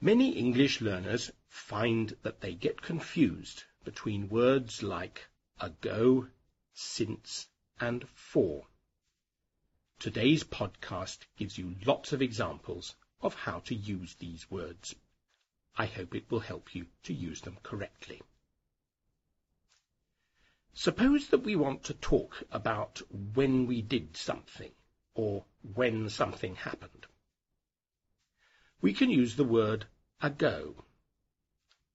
Many English learners find that they get confused between words like ago, since, and for. Today's podcast gives you lots of examples of how to use these words. I hope it will help you to use them correctly. Suppose that we want to talk about when we did something, or when something happened. We can use the word ago.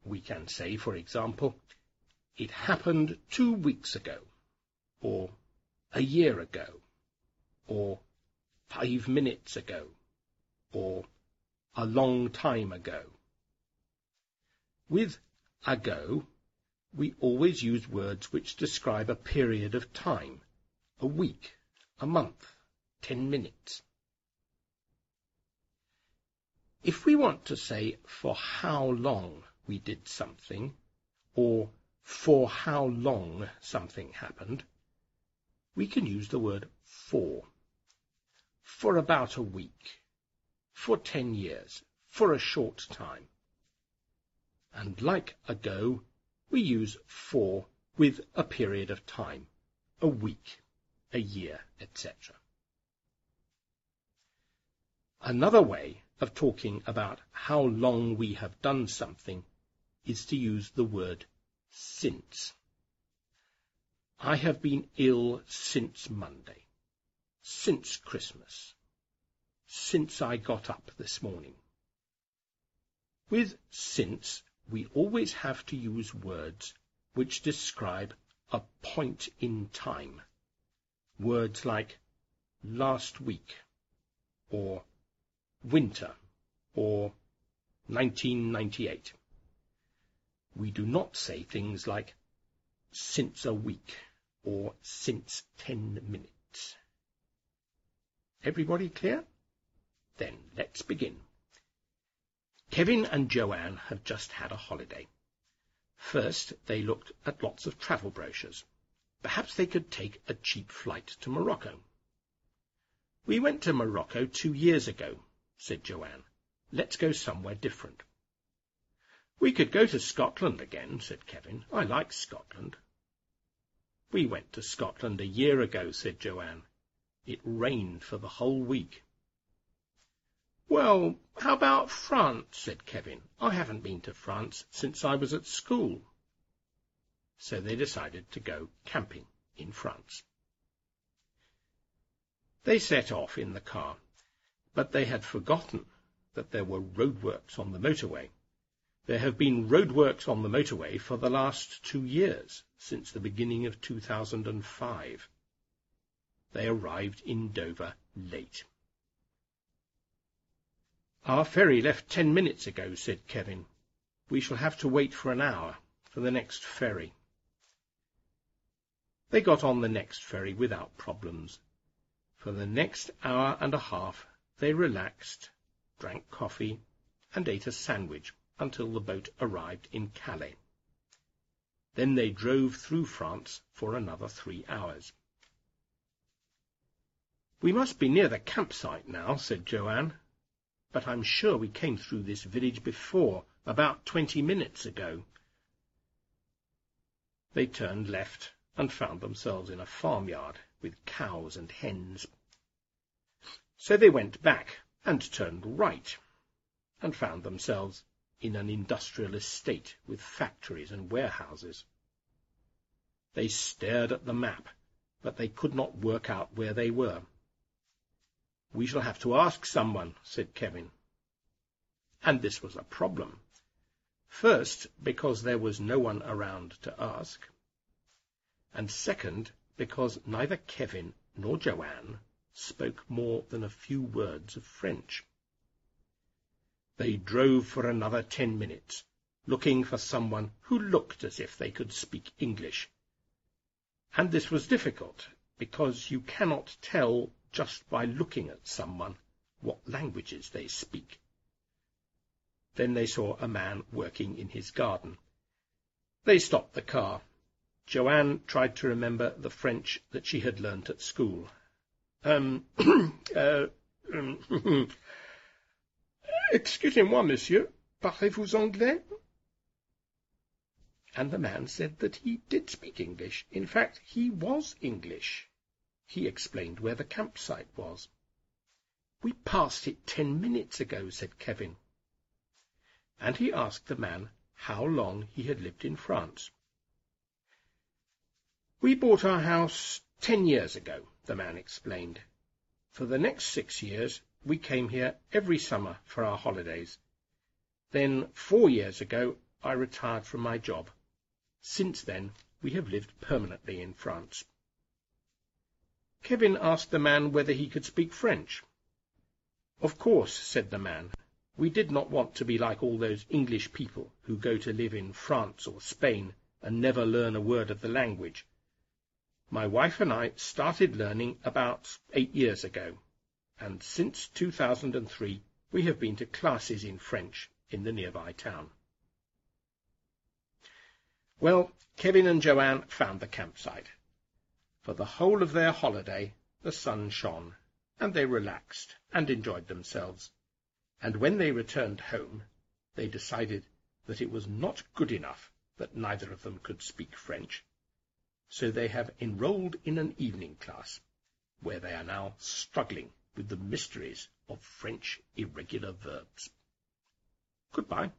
We can say, for example, it happened two weeks ago, or a year ago, or five minutes ago, or a long time ago. With ago, we always use words which describe a period of time, a week, a month, ten minutes. If we want to say for how long we did something, or for how long something happened, we can use the word for. For about a week, for ten years, for a short time. And like ago, we use for with a period of time, a week, a year, etc. Another way of talking about how long we have done something is to use the word since. I have been ill since Monday, since Christmas, since I got up this morning. With since, we always have to use words which describe a point in time. Words like last week, or winter, or 1998. We do not say things like since a week or since ten minutes. Everybody clear? Then let's begin. Kevin and Joanne have just had a holiday. First, they looked at lots of travel brochures. Perhaps they could take a cheap flight to Morocco. We went to Morocco two years ago, said Joanne. Let's go somewhere different. We could go to Scotland again, said Kevin. I like Scotland. We went to Scotland a year ago, said Joanne. It rained for the whole week. Well, how about France? said Kevin. I haven't been to France since I was at school. So they decided to go camping in France. They set off in the car, but they had forgotten that there were roadworks on the motorway. There have been roadworks on the motorway for the last two years, since the beginning of 2005. They arrived in Dover late. Our ferry left ten minutes ago, said Kevin. We shall have to wait for an hour for the next ferry. They got on the next ferry without problems. For the next hour and a half they relaxed, drank coffee, and ate a sandwich until the boat arrived in Calais. Then they drove through France for another three hours. We must be near the campsite now, said Joanne but I'm sure we came through this village before, about twenty minutes ago. They turned left and found themselves in a farmyard with cows and hens. So they went back and turned right and found themselves in an industrial estate with factories and warehouses. They stared at the map, but they could not work out where they were. We shall have to ask someone, said Kevin. And this was a problem. First, because there was no one around to ask. And second, because neither Kevin nor Joanne spoke more than a few words of French. They drove for another ten minutes, looking for someone who looked as if they could speak English. And this was difficult, because you cannot tell just by looking at someone what languages they speak. Then they saw a man working in his garden. They stopped the car. Joanne tried to remember the French that she had learnt at school. Um, uh, um, excusez-moi, monsieur. Parlez-vous anglais? And the man said that he did speak English. In fact, he was English. He explained where the campsite was. We passed it ten minutes ago, said Kevin. And he asked the man how long he had lived in France. We bought our house ten years ago, the man explained. For the next six years, we came here every summer for our holidays. Then, four years ago, I retired from my job. Since then, we have lived permanently in France. Kevin asked the man whether he could speak French. Of course, said the man. We did not want to be like all those English people who go to live in France or Spain and never learn a word of the language. My wife and I started learning about eight years ago, and since 2003 we have been to classes in French in the nearby town. Well, Kevin and Joanne found the campsite. For the whole of their holiday, the sun shone, and they relaxed and enjoyed themselves. And when they returned home, they decided that it was not good enough that neither of them could speak French. So they have enrolled in an evening class, where they are now struggling with the mysteries of French irregular verbs. Goodbye.